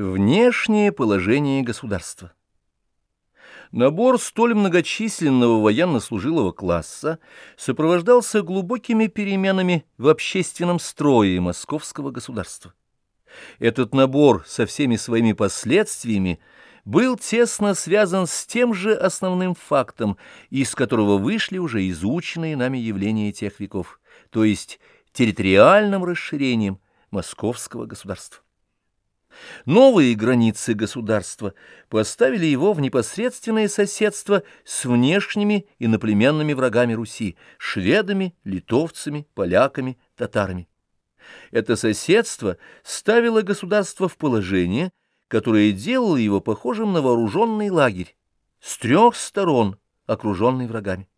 Внешнее положение государства. Набор столь многочисленного военнослужилого класса сопровождался глубокими переменами в общественном строе московского государства. Этот набор со всеми своими последствиями был тесно связан с тем же основным фактом, из которого вышли уже изученные нами явления тех веков, то есть территориальным расширением московского государства. Новые границы государства поставили его в непосредственное соседство с внешними иноплеменными врагами Руси – шведами, литовцами, поляками, татарами. Это соседство ставило государство в положение, которое делало его похожим на вооруженный лагерь, с трех сторон окруженный врагами.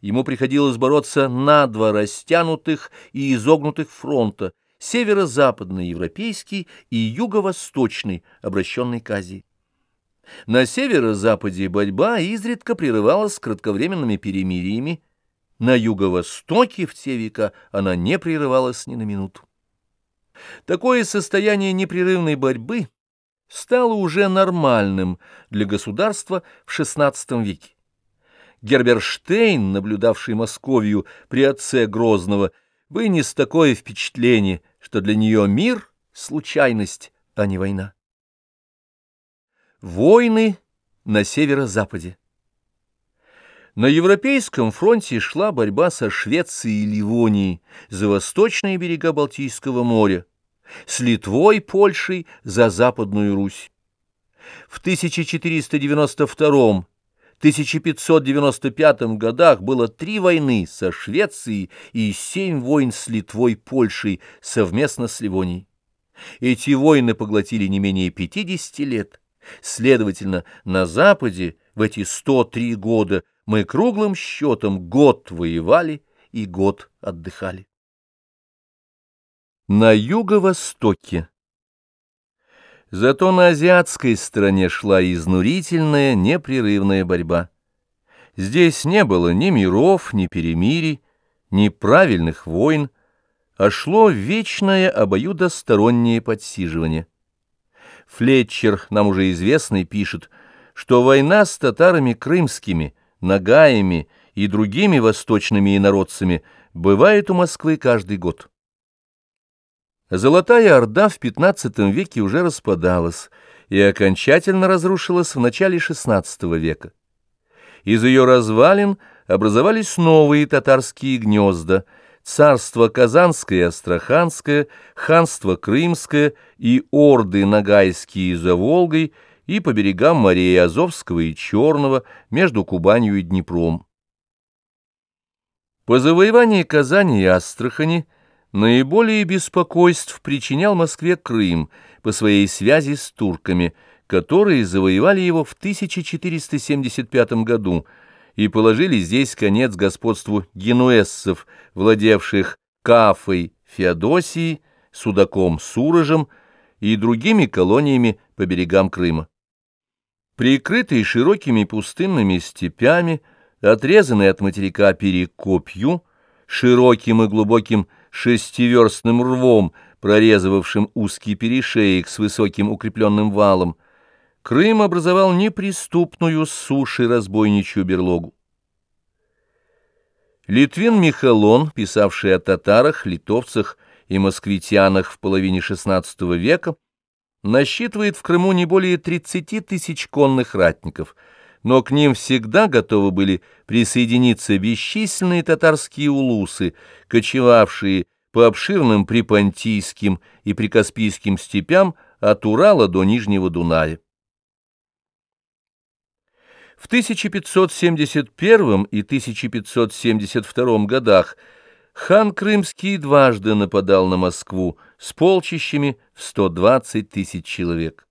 Ему приходилось бороться на два растянутых и изогнутых фронта – северо-западный европейский и юго-восточный, обращенный к Азии. На северо-западе борьба изредка прерывалась кратковременными перемириями, на юго-востоке в те века она не прерывалась ни на минуту. Такое состояние непрерывной борьбы стало уже нормальным для государства в XVI веке. Герберштейн, наблюдавший Московию при отце Грозного, вынес такое впечатление, что для нее мир — случайность, а не война. Войны на северо-западе На Европейском фронте шла борьба со Швецией и Ливонией за восточные берега Балтийского моря, с Литвой, Польшей за Западную Русь. В 1492 1595 годах было три войны со Швецией и семь войн с Литвой, Польшей совместно с Ливонией. Эти войны поглотили не менее 50 лет. Следовательно, на Западе в эти 103 года мы круглым счетом год воевали и год отдыхали. На юго-востоке Зато на азиатской стороне шла изнурительная, непрерывная борьба. Здесь не было ни миров, ни перемирий, ни правильных войн, а шло вечное обоюдостороннее подсиживание. Флетчер, нам уже известный, пишет, что война с татарами крымскими, нагаями и другими восточными инородцами бывает у Москвы каждый год. Золотая Орда в XV веке уже распадалась и окончательно разрушилась в начале XVI века. Из ее развалин образовались новые татарские гнезда – царство Казанское и Астраханское, ханство Крымское и орды Ногайские за Волгой и по берегам морей Азовского и Черного между Кубанью и Днепром. По завоевании Казани и Астрахани – Наиболее беспокойств причинял Москве Крым по своей связи с турками, которые завоевали его в 1475 году и положили здесь конец господству генуэзцев, владевших Кафой, Феодосией, Судаком, Сурожем и другими колониями по берегам Крыма. Прикрытый широкими пустынными степями, отрезанный от материка Перекопью, широким и глубоким шестиверстным рвом, прорезывавшим узкий перешеек с высоким укрепленным валом, Крым образовал неприступную суши разбойничью берлогу. Литвин Михалон, писавший о татарах, литовцах и москвитянах в половине XVI века, насчитывает в Крыму не более 30 тысяч конных ратников – но к ним всегда готовы были присоединиться бесчисленные татарские улусы, кочевавшие по обширным припонтийским и прикаспийским степям от Урала до Нижнего Дуная. В 1571 и 1572 годах хан Крымский дважды нападал на Москву с полчищами в 120 тысяч человек.